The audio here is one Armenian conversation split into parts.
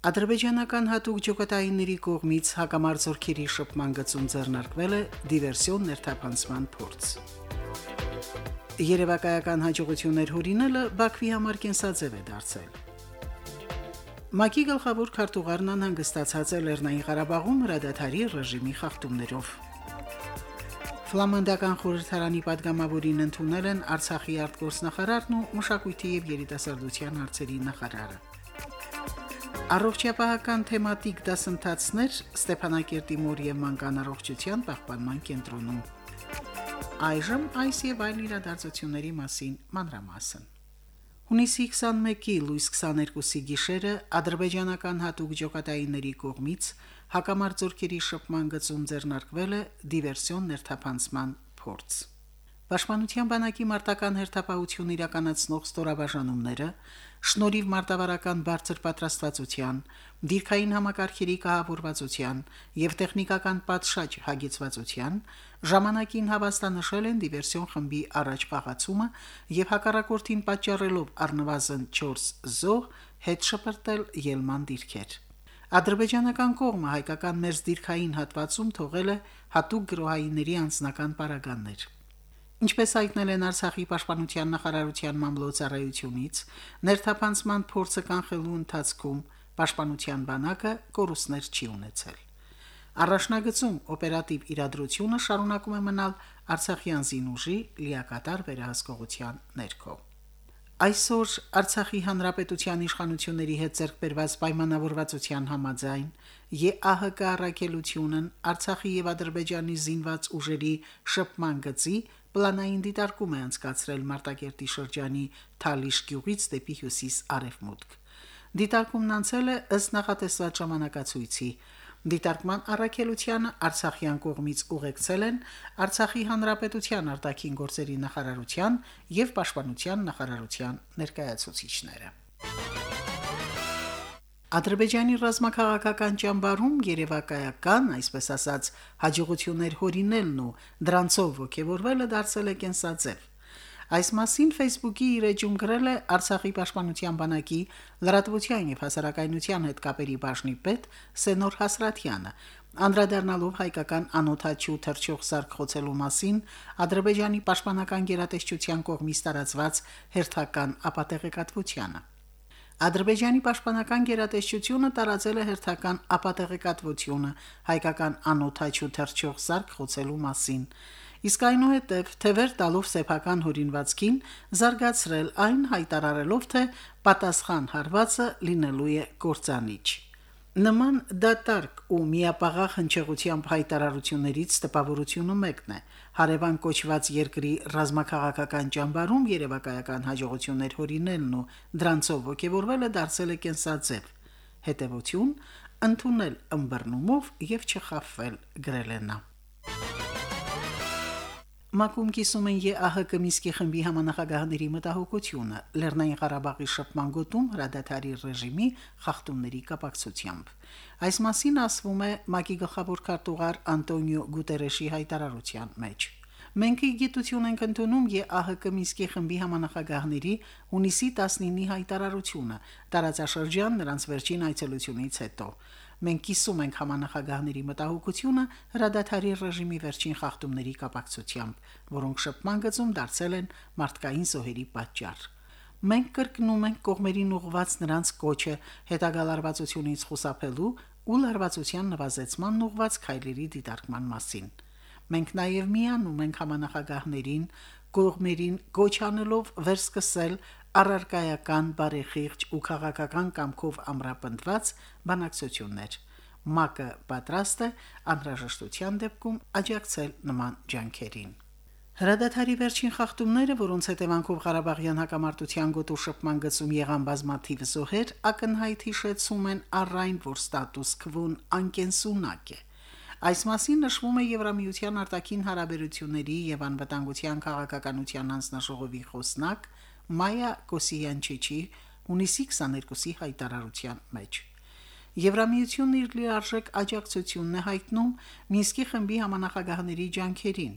Ադրբեջանական հատուկ ջոկատայինների կողմից հակամարձությունների շփման գծում ձեռնարկվել է դիվերսիոն ներթափանցման փորձ։ Երևակայական հաջողություններ հորինելը Բաքվի համար կենսաձև է դարձել։ ՄԱԿ-ի գլխավոր քարտուղարն անհանգստացած է Լեռնային Ղարաբաղում հրադադարի ռեժիմի խախտումներով։ Ֆլամանդական խորհրդարանի падգամավորին ընդունել են Արցախի արտգործնախարարն ու մշակույթի եւ երիտասարդության հարցերի նախարարը։ Առողջապահական թեմատիկ դասընթացներ Ստեփանակերտի մոր եւ մանկան առողջության պահպանման կենտրոնում։ Այժմ այս եւ այլ իրադարձությունների մասին մանրամասն։ Հունիսի 21-ի լույս 22-ի գիշերը ադրբեջանական հատուկ ջոկատայինների կողմից հակամարտությունների շփման գծում ձեռնարկվել է դիվերսիոն ներթափանցման փորձ։ Պաշտպանության բանակի մարտական հերթապահություն իրականացնող ստորաբաժանումները շնորհիվ մարտավարական բարձր պատրաստվածության, դիրքային համակարգերի կահավորվածության եւ տեխնիկական պատշաճ հագեցվածության ժամանակին հավաստանշել են դիվերսիոն խմբի առաջ պահացումը եւ հակառակորդին պատճառելով առնվազն 4 զոհ հետ շպրտել ելման դիրքեր։ Ադրբեջանական կողմը հայկական մերձ դիրքային հատվածում թողել է հատուկ գրոհայինների անձնական պարագաններ։ Ինչպես հայտնել են Արցախի պաշտպանության նախարարության մամլոյցարայությունից, ներթափանցման փորձը կանխելու ընթացքում պաշտպանության բանակը կորուստներ չի ունեցել։ Առաջնագծում օպերատիվ իրադրությունը շարունակում է մնալ Արցախյան զինուժի լիակատար վերահսկողության ներքո։ Այսօր Արցախի հանրապետության իշխանությունների հետ ձեռքբերված պայմանավորվածության համաձայն ԵԱՀԿ առաքելությունն Արցախի եւ Ադրբեջանի զինված ուժերի շփման գծի պլանային դիտարկում է անցկացրել Մարտակերտի շրջանի Թալիշ գյուղից դեպի հյուսիս արևմուտք։ Դիտարկումն անցել է ըստ նախատեսված ժամանակացույցի։ Դիտարկման առաքելությանը Արցախյան կողմից ուղեկցել են Արցախի հանրապետության արտաքին գործերի նախարարության եւ պաշտպանության նախարարության ներկայացուցիչները։ Ադրբեջանի ռազմաքաղաքական ճամբարում երևակայական, այսպես ասած, հաջողություններ հորինելն ու դրանցով ողջևորվելը դարձել է կենսաձև։ Այս մասին Facebook-ի իր էջում գրել է Արցախի պաշտպանության բանակի լրատվության եւ հասարակայնության հետ կապերի բաժնի պետ Սենոր Հասրատյանը, անդրադառնալով հայկական անօթաչու թրջող սարք խոցելու մասին Ադրբեջանի պաշտպանական գերատեսչության կողմից տարածված հերթական ապատեղեկատվությանը։ Ադրբեջանի պաշտպանական գերատեսչությունը տարածել է հերթական ապատեղեկատվությունը հայկական անօթաչու թրջող սարք խոցելու մասին։ Իսկ այնուհետև թևեր տալով սեփական հորինվածքին զարգացրել այն հայտարարելով, թե պատասխան հարվածը լինելու է կործանիչ։ Նման դատարկ ու միապաղաղ հնչեղությամբ հայտարարություններից տպավորությունը մեկն է։ Հարևան կոչված երկրի ռազմաքաղաքական ճամբարում երևակայական հաջողություններ հորինելն ու դրանցով ողջևորվելը դարձել է կենսաձև։ Հետևություն ընդունել ըմբռնումով եւ չխაფվել գրել է նա։ Մակում կիսում են ԵԱՀԿ Միսկի խմբի համանախագահների մտահոգությունը Լեռնային Ղարաբաղի շփման գոտում հրադադարի ռեժիմի խախտումների կապակցությամբ։ Այս մասին ասվում է ՄԱԿ-ի գլխավոր քարտուղար Անտոնիո Գուտերեշի հայտարարության մեջ։ Մենք գիտություն ենք ընդունում ԵԱՀԿ Միսկի խմբի համանախագահների հունիսի 19-ի հայտարարությունը տարածաշրջան նրանց վերջին այցելությունից հետո։ Մենք կիսում ենք համանախագահների մտահոգությունը հրադադարի ռեժիմի վերջին խախտումների կապակցությամբ, որոնք շփման գծում դարձել են մարդկային զոհերի պատճառ։ Մենք կրկնում ենք կողմերին ուղված նրանց կոչը հետագա լարվածությունից խուսափելու ու լարվածության նվազեցման ուղված քայլերի դիտարկման մասին։ Մենք նաև միանում ենք համանախագահներին կողմերին կոչանելով վերսկսել առարկայական բարեխիղճ ու քաղաքական կամքով ամրապնդված բանակցություններ։ ՄԱԿ-ը պատրաստ է անհրաժեշտության դեպքում աջակցել նման ջանքերին։ Հրադադարի վերջին խախտումները, որոնց հետևանքով Ղարաբաղյան հակամարտության գոտու շփման գծում եղան բազմաթիվ զոհեր, ակնհայտ հիշեցում են առայն, որ ստատուս քվոն անկենսունակ է։ Այս մասին նշվում է Եվրամիության արտաքին հարաբերությունների եւ անվտանգության քաղաքականության անձնաժողովի խոսնակ Մայա Կոսիյանչիչի հունիսի 22-ի հայտարարության մեջ։ Եվրամիությունն իր լիարժեք աջակցությունն է հայտնում Մինսկի խմբի համանախագահների ջանքերին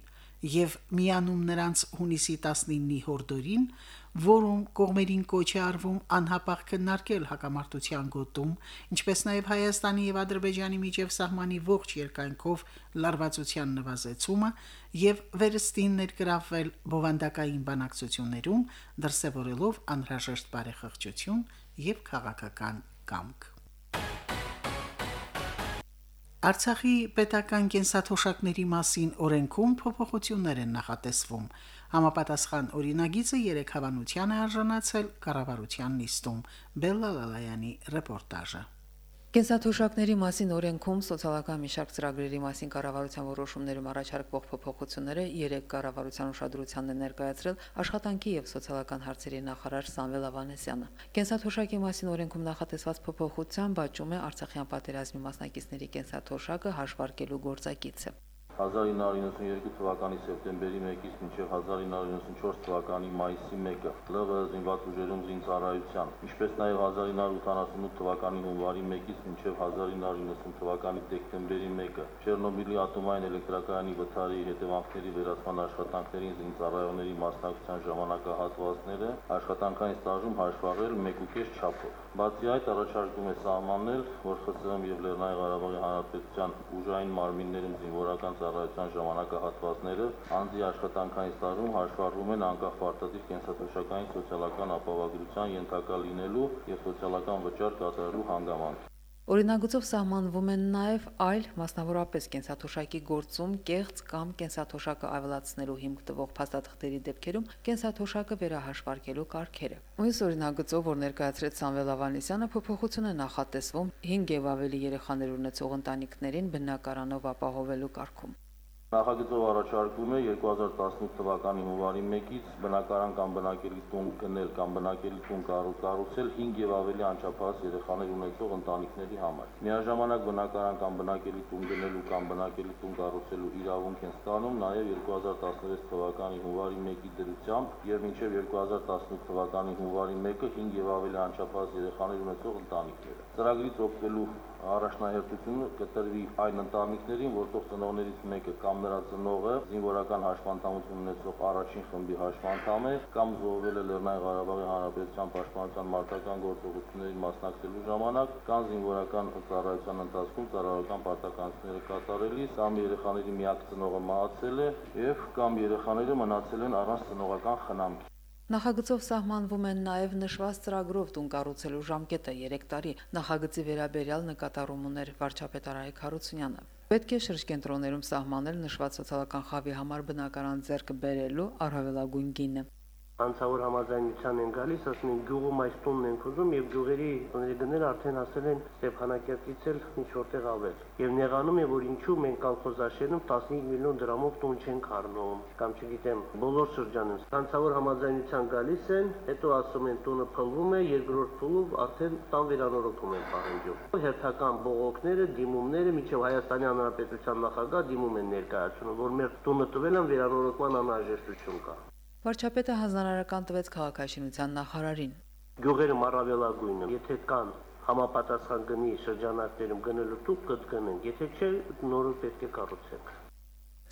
եւ միանում նրանց հունիսի 19-ի հորդորին, որում կողմերին կոչ է արվում անհապաղ քննարկել հակամարտության գոտում, ինչպես նաեւ Հայաստանի եւ Ադրբեջանի միջև սահմանի ողջ երկայնքով լարվածության նվազեցումը եւ վերստին ներգրավել բովանդակային բանակցություններում, դրսեւորելով անհրաժեշտ բարեխղճություն եւ քաղաքական կամք։ Արցախի պետական կենսաթոշակների մասին օրենքում փոփոխություններ են նախատեսվում։ Համապատասխան օրինագիծը երեք հավանության է արժանացել կառավարության նիստում։ Բելլալալայանի ռեպորտաժը։ Կենսաթոշակների մասին օրենքում սոցիալական մի շարք ծրագրերի մասին կառավարության որոշումներում առաջարկվող փոփոխությունները երեք կառավարության ուշադրությանն է ներկայացրել աշխատանքի եւ սոցիալական հարցերի նախարար Սամվել Ավանեսյանը։ Կենսաթոշակի մասին օրենքում նախատեսված փոփոխության բաճում է Արցախյան պատերազմի մասնակիցների կենսաթոշակը հաշվարկելու գործակիցը։ 1992 թվականի սեպտեմբերի 1-ից մինչև 1994 թվականի մայիսի 1-ը ԼՂ զինված ուժերում զինծառայության, ինչպես նաև 1988 թվականի հունվարի 1-ից մինչև 1990 թվականի դեկտեմբերի 1-ը Չեռնոբիլի ատոմային էլեկտրակայանի վթարի հետևանքների վերացման աշխատանքներին զինծառայողների մասնակցության ժամանակահատվածները աշխատանքային ստաժում հաշվառել 1.5 չափով։ Բացի այդ, առաջարկում է սահմանել, որ ԽՍՀՄ եւ Լեռնային Ղարաբաղի Հանրապետության ուժային մարմիններում զինվորական ծառայության ժամանակահատվածները անձի աշխատանքային ստաժում հաշվառվում են անկախ պարտադիր կենսաթոշակային սոցիալական ապահովագրության ենթակա լինելու եւ սոցիալական վճար կատարելու հանգամանք։ Օրինագծով սահմանվում են նաև այլ, մասնավորապես կենսաթոշակի գործում կեղծ կամ կենսաթոշակը ավելացնելու հիմք տվող փաստաթղթերի դեպքերում կենսաթոշակը վերահաշվարկելու կարգերը։ Մյուս օրինագծով, որ ներկայացրեց Սամվել Ավանեսյանը, փոփոխություն է նախատեսվում 5 եւ ավելի երեխաներ ունեցող ընտանիքներին բնակարանով ապահովելու կարգում։ Նախագծով առաջարկվում է 2018 թվականի հունվարի 1-ից բնակարան կամ բնակելի տուն գնել կամ բնակելի տուն կառուցել 5 եւ ավելի անչափահաս երեխաներ ունեցող ընտանիքների համար։ Միաժամանակ բնակարան կամ բնակելի տուն գնելու կամ բնակելի տուն կառուցելու իրավունք են ստանում նաեւ 2016 թվականի հունվարի 1-ի դրությամբ եւ մինչեւ 2018 թվականի հունվարի 1-ը 5 եւ ավելի անչափահաս երեխաներ ունեցող ընտանիքները։ Ծրագրից օգտվելու առաջնահերթությունը կտրվի այն ընտանիքներին, որտեղ ծնողներից մեկը կամ նրա ծնողը զինվորական հաշվանդամություն ունեցող առաջին խմբի հաշվանդամ է կամ զոհվել է Լեռնային Ղարաբաղի Հանրապետության պաշտպանության մարտական գործողություններին մասնակցելու ժամանակ կամ զինվորական ծառայության ընթացքում ծառայական պարտականությունները կատարելիս կամ երեխաների միակ ծնողը մահացել է եւ կամ երեխաները մնացել են առանց ծնողական խնամքի։ Նախագծով սահմանվում են նաև նշված ծրագրով տուն կառուցելու ժամկետը 3 տարի։ Նախագծի վերաբերյալ նկատառում ուներ վարչապետ Արայք Հարությունյանը։ Պետք է շրջկենտրոններում սահմանել նշված սոցիալական խավի համար բնակարան ձեռք բերելու առավելագույն գինը անցավոր համաձայնության են գալիս, ասում են գյուղում այս տունն են ուզում եւ գյուղերի գները արդեն հասել են Ստեփանակերտից էլ ինչ որտեղ ավել։ Եվ նեղանում է, որ ինչու մենք կալխոզաշերում 15 միլիոն դրամով տուն չենք առնում, կամ չգիտեմ, բոլոր շրջանում։ Անցավոր համաձայնության գալիս են, հետո ասում են տունը փլվում է, երկրորդ փուլով արդեն տան վերանորոգում են պահանջում։ Հերթական բողոքները, դիմումները միջև Հայաստանի Հանրապետության նախագահ դիմում են ներկայացնում, որ մեր տունը տվել են վերանորոգման անհրաժեշտություն կա։ Վարչապետը հանրարարական տվեց քաղաքաշինության նախարարին։ Գյուղերը մարավելագույնը, եթե կան համապատասխան գնի շրջանակներում գնելու տուփ կդգնեն, եթե չէ նորը պետք է կառուցենք։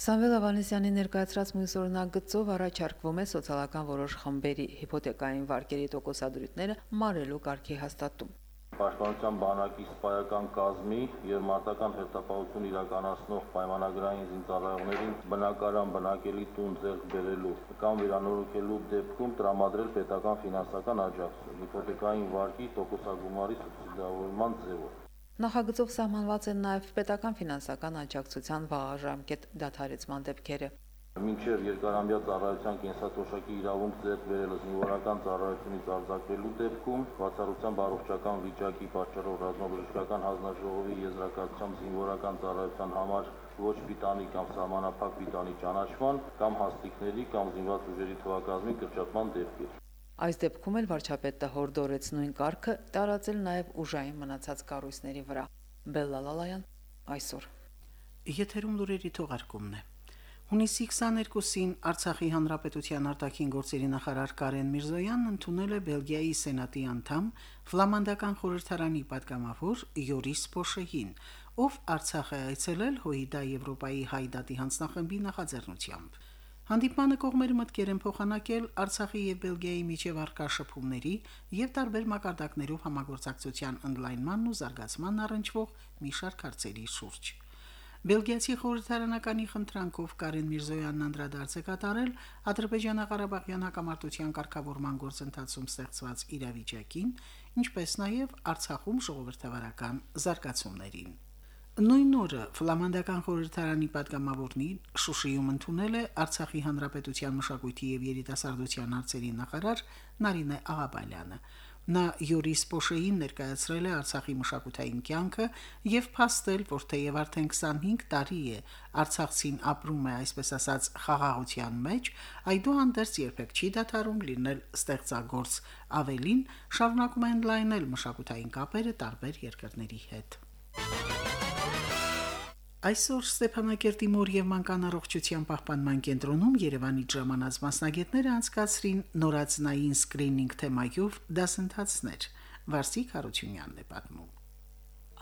Սամվել Ավանեսյանի ներկայացրած մյուս օրինագծով առաջարկվում է սոցիալական որոշ խմբերի հիփոթեկային վարկերի տոկոսադրույթները մարելու կարգի հաստատում։ Պաշտպանության բանակի սպայական կազմի եւ մարտական հերթապահություն իրականացնող պայմանագրային զինծառայողներին բնակարան բնակելի տուն ձեռք բերելու կամ վերանորոգելու դեպքում տրամադրել պետական ֆինանսական աջակցություն հիպոթեկային վարկի տոկոսագումարի սուբսիդավորման ձևով։ Նախագծով սահմանված են նաև պետական ֆինանսական աջակցության վաղաժամկետ դադարեցման դեպքերը։ մինչև երկարամյա ծառայության կենսաթոշակի իրավունք ձեռք բերելը զինվորական ծառայությունից արձակվելու դեպքում բացառությամբ առողջական վիճակի պատճառով ռազմաբժշկական հանձնաժողովի եզրակացությամբ զինվորական ծառայության համար ոչ պիտանի կամ սահմանափակ պիտանի ճանաչման կամ հաստիկների կամ զինված ուժերի թվակազմի կրճատման դեպքեր։ Այս դեպքում էլ վարչապետը հորդորեց նույն կարգը տարածել նաև ուժային մնացած կառույցների վրա։ Բելլալալայան այսօր։ Եթերում լուրերի թողարկումն է։ Հունիսի 22-ին Արցախի Հանրապետության արտաքին գործերի նախարար Կարեն Միրզոյանն ընդունել է Բելգիայի սենատի անդամ ֆլամանդական խորհրդարանի պատգամավոր Յորիս Պոշեհին, ով Արցախ է այցելել ՀՅԴ Եվրոպայի հայդատի հանձնախմբի նախաձեռնությամբ։ Հանդիպմանը կողմերը մտքեր են փոխանակել Արցախի եւ Բելգիայի միջև արկա շփումների եւ տարբեր մակարդակներով համագործակցության ընդլայնմանն ու զարգացման առնչվող մի շարք հարցերի շուրջ։ Բելգիացի խորհրդարանականի խնդրանքով Կարեն Միրզոյանն անդրադարձ է կատարել Ադրբեջանա-Ղարաբաղյան հակամարտության կարգավորման գործընթացում ստեղծված իրավիճակին, ինչպես նաև Արցախում ժողովրդավարական զարգացումներին։ Նույն օրը ֆլամանդական խորհրդարանի падգամավորնին Շուշիում ընդունել է Արցախի հանրապետության մշակույթի եւ երիտասարդության հարցերի նախարար Նարինե Աղաբալյանը։ Նա Յուրիս Պոշեին ներկայացրել է Արցախի մշակութային կյանքը եւ փաստել, որ թեև արդեն 25 տարի է Արցախցին ապրում է այսպես ասած խաղաղության մեջ, այդուհանդերձ երբեք չի դադարում լինել ստեղծագործ, ավելին շարունակում են լայնել մշակութային կապերը տարբեր երկրների հետ։ Այսօր Ստեփանակերտի մոր եւ մանկան առողջության պահպանման կենտրոնում Երևանի ժամանած մասնագետները անցկացրին նորածնային սկրինինգ թեմայով դասընթացներ։ Վարսիկ Հարությունյանն է պատմում։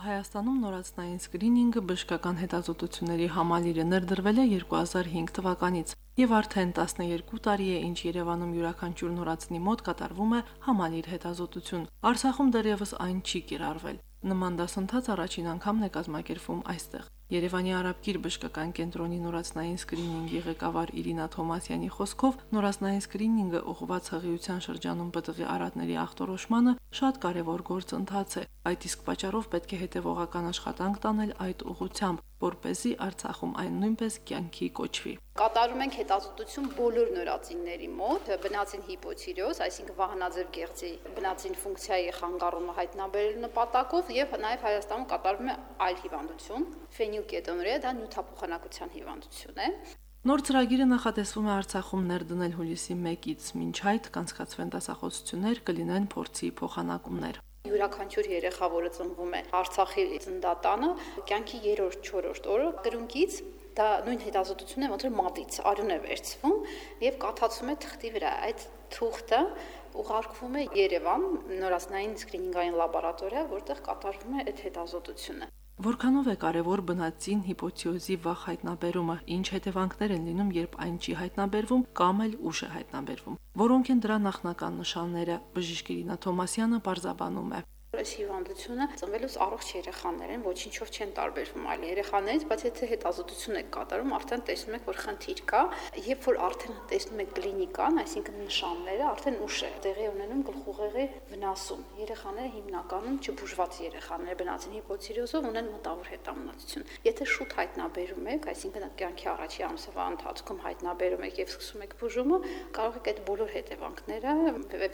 Հայաստանում նորածնային սկրինինգը բժշկական հետազոտությունների համալիրը ներդրվել է 2005 թվականից եւ արդեն 12 տարի է ինչ Երևանում յուրաքանչյուր նորածնի մոտ կատարվում է համալիր հետազոտություն։ Արցախում դեռևս այն չի կիրառվել։ Նման դասընթաց առաջին անգամն է կազմակերպվում այստեղ։ Երևանի Արաբկիր բժշկական կենտրոնի նորածնային սկրինինգի ղեկավար Իրինա Թոմասյանի խոսքով նորածնային սկրինինգը ուղղված հղիության շրջանում բտղի արատների ախտորոշմանը շատ կարևոր գործընթաց է։ Այդ իսկ պատճառով պետք է հետևողական աշխատանք տանել այդ ուղղությամբ, որ เป զի Արցախում այն նույնպես կյանքի կոչվի։ Կատարում ենք հետազոտություն բոլոր նորածինների մոտ բնածին հիպոթիրոզ, այսինքն վահանաձև գեղձի բնածին ֆունկցիայի խանգարումը հայտնաբերելու նպատակով եւ նաեւ Հայաստանում կատարվում է այլ հիվանդություն, ֆենիլկետոնուրիա, դա նյութափոխանակության հիվանդություն է։ Նոր ծրագիրը նախատեսվում է Արցախում ներդնել հուլիսի 1-ից մինչ այդ կանցկացվեն դասախոսություններ, կլինեն փորձի փոխանակումներ յուրաքանչյուր երեխա, որը ծնվում է Արցախի ծնդատանը, կյանքի 3-րդ, 4-րդ օրը գրունկից դա նույն հետազոտությունն է, ոնց որ մատից արյուն է վերցվում եւ կաթացում է թղթի վրա։ Այդ թուղթը ուղարկվում է Երևան նորածնային սկրինինգային լաբորատորիա, որտեղ կատարվում է այդ հետազոտությունը։ Որքանով է կարևոր բնածին հիպոթիոզի վաղ հայտնաբերումը, ինչ հետևանքներ են լինում, երբ այն չի հայտնաբերվում կամ էլ ուշ է հայտնաբերվում։ Որոնք են դրա նախնական նշանները, բժիշկ Իրինա Թոմասյանը բարձաբանում է։ Այս հիվանդությունը ծնվելուց առողջ երեխաներ են, ոչինչով չեն տարբերվում այլ երեխաներից, բայց եթե հետազոտություն եք կատարում, արդեն տեսնում եք, որ խնդիր կա, երբ որ արդեն տեսնում եք կլինիկան, այսինքն նշանները, արդեն ուշ է տեղի ունենում գլխուղեղի վնասում։ Երեխաները հիմնականում չբուժված երեխաներ բնածին հիպոթիրոզով ունեն մտավոր հետամնացություն։ Եթե շուտ հայտնաբերում եք, այսինքն կյանքի առաջի ամսվա ընթացքում հայտնաբերում եք եւ սկսում եք բուժումը, կարող եք այդ բոլոր հետևանքները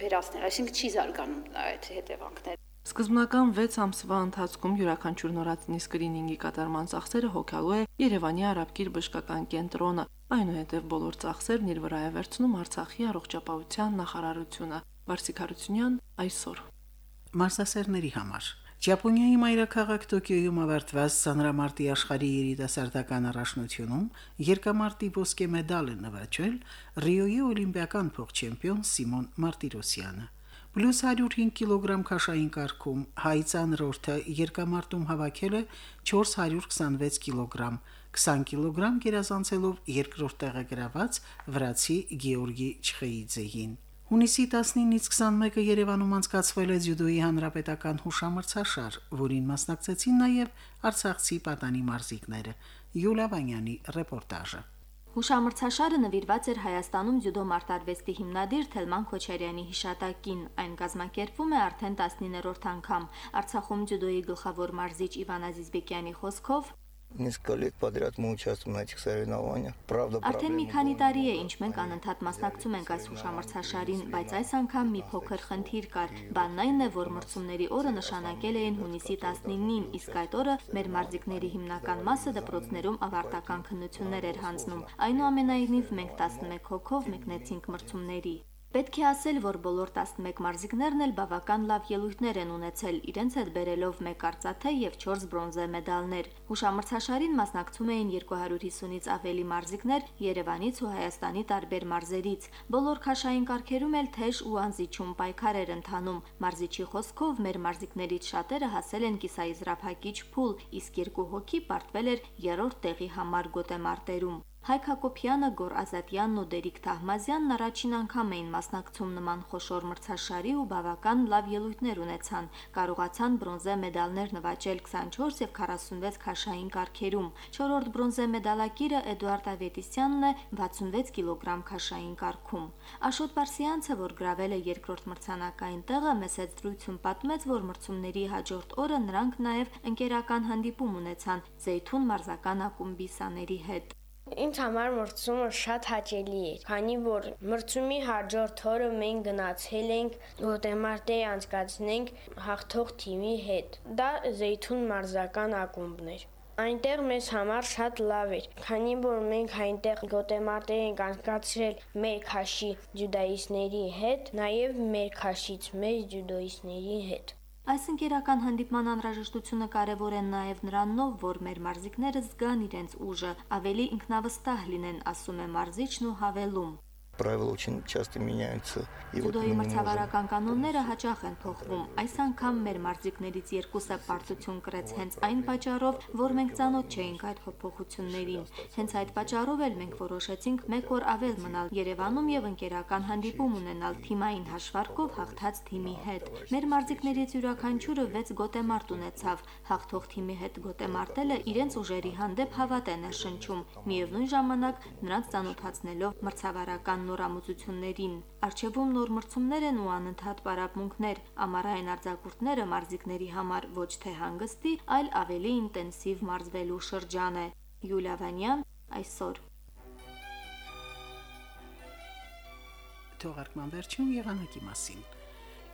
վերացնել, այսինքն չի զարգանում այդ հետևանքները։ Սկզբնական 6 ամսվա ընթացքում յուրաքանչյուր նորածնի սկրինինգի կատարման ծախսերը հոգալու է Երևանի Արաբկիր բժշկական կենտրոնը։ Այնուհետև բոլոր ծախսերն իր վրա է վերցնում Արցախի առողջապահության նախարարությունը։ Վարսիկ Հարությունյան այսօր։ Մարզասերների համար. Ճապոնիայի մայրաքաղաք Տոկիոյում ավարտված Սանրամարտի աշխարհի երիտասարդական առաջնությունում երկամարտի ոսկե մեդալ է նվաճել Ռիոյի օլիմպիական փոխ-չեմպիոն Սիմոն Մարտիրոսյանը։ Պլյուս 105 կիլոգրամ քաշային կարգում հայ ցանրորդը երկամարտում հավաքել է 426 կիլոգրամ, 20 կիլոգրամ գերազանցելով երկրորդ տեղը գրաված վրացի Գեորգի Չխեիձեին։ Հունիսի 19-ից 21-ը Երևանում անցկացվել է ձյուդոյի հանրապետական հուշամրցաշար, որին մասնակցեցին նաև Արցախցի պատանի մարզիկները։ Յուլիա Վանյանի ռեպորտաժը։ Հուշամրցաշարը նվիրված էր Հայաստանում ձյուդո մարտարվեստի հիմնադիր Թելման Քոչարյանի հիշատակին։ Այն կազմակերպվում է արդեն 19-րդ անգամ։ Արցախում ձյուդոյի գլխավոր մարզիչ Իվան Ազիզբեկյանի խոսքով несколько лет подряд мы участвуем на этих соревнованиях. Правда, Արդեն մի քանի տարի է, ինչ մենք անընդհատ մասնակցում ենք այս հուշամրցաշարին, բայց այս անգամ մի փոքր խնդիր կար։ Բանն այն է, որ մրցումների օրը նշանակել էին հունիսի 19-ին, իսկ այդ օրը մեր մարզիկների հիմնական մասը դպրոցներում ավարտական քննություններ էր հանձնում։ Այնուամենայնիվ մենք 11 հոգով մեկնեցինք մրցումների։ Պետք է ասել, որ բոլոր 11 մարզիկներն էլ բավական լավ ելույթներ են ունեցել, իրենց հետ բերելով 1 արծաթե եւ 4 բրոնզե մեդալներ։ Հուշամրցաշարին մասնակցում էին 250-ից ավելի մարզիկներ Երևանից ու Հայաստանի տարբեր մարզերից։ Բոլոր քաշային կարգերում էլ թեժ ու անզիջում պայքար էր ընթանում։ Մարզիչի խոսքով մեր մարզիկներից շատերը հասել են կիսաիզրափակիչ փուլ, իսկ երկու հոգի պարտվել էր երրորդ տեղի համար գոտեմարտերում։ Հայկ Հակոբյանը, Գոր Ազատյանն ու Դերիկ Թահմազյանն առաջին անգամ էին մասնակցում նման խոշոր մրցաշարի ու բավական լավ ելույթներ ունեցան։ Կարողացան բրոնզե մեդալներ նվաճել 24 եւ 46 քաշային կարգերում։ Չորրորդ բրոնզե մեդալակիրը Էդուարդ Ավետիսյանն է 66 կիլոգրամ քաշային կարգում։ Աշոտ Բարսյանցը, որ գրավել է երկրորդ մրցանակային տեղը, մեծ դրություն պատմեց, որ մրցումների հաջորդ օրը նրանք նաեւ ընկերական հանդիպում ունեցան Զեյթուն մարզական ակումբի սաների հետ։ Ինձ համար մրցումը շատ հաճելի էր, քանի որ մրցումի հաջորդ օրը մենք գնացել ենք գոտեմարտեր անցկացնենք հաղթող թիմի հետ։ Դա Զեյթուն մարզական ակումբն էր։ Այնտեղ մեզ համար շատ լավ էր, քանի որ մենք այնտեղ գոտեմարտեր ենք անցկացրել մեր քաշի ջյուդոիստների հետ, նաև մեր քաշից մեր ջյուդոիստների հետ։ Այս ընկերական հանդիպման անհրաժեշտությունը կարևոր է նաև նրանով, որ մեր մարզիկները զգան իրենց ուժը, ավելի ինքնավստահ լինեն, ասում է մարզիչն ու հավելում правила очень часто меняются. И вот мы մրցավարական կանոնները հաճախ են փոխվում։ Այս անգամ մեր մարզիկներից երկուսը պարտություն կրեց հենց այն պատճառով, որ մենք ցանոթ չէինք այդ փոփոխություններին։ Հենց այդ պատճառով էլ մենք որոշեցինք մեկ օր ավել մնալ Երևանում եւ ընկերական հանդիպում ունենալ թիմային հաշվարկով հաղթած թիմի հետ։ Մեր մարզիկներից յուրաքանչյուրը 6 գոտեմարտ ունեցավ։ Հաղթող թիմի հետ գոտեմարտելը իրենց ուժերի հանդեպ հավատ է ներշնչում։ Միևնույն ժամանակ նրանց ցանոթացնելով մրցավարական նորամուծություններին։ Արչևում նոր մրցումներ են ու անընդհատ պարապմունքներ։ Ամառային արձակուրդները մարզիկների համար ոչ թե հանգստի, այլ ավելի ինտենսիվ մարզվելու շրջան է։ Յուլիա Վանյան այսօր Թողարկման վերջում եղանակի մասին։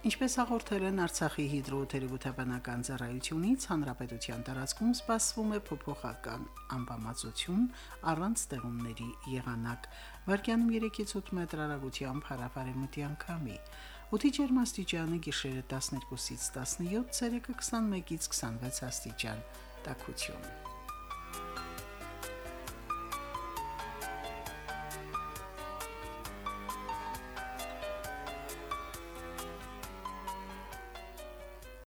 Ինչպես հաղորդել են Արցախի հիդրոթերապևտաբանական ծառայությունից, հանրապետության տարածքում սպասվում է փոփոխական անբավարարություն առանց ստեղումների եղանակ։ Վարկյանում 3-ից 8 մետր հեռագությամբ հարավարեմտյան քամի։ Օդի ջերմաստիճանը գիշերը 12-ից 17, ցերեկը 21-ից 26 աստիճան։ Տաքություն։